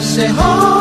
Say home.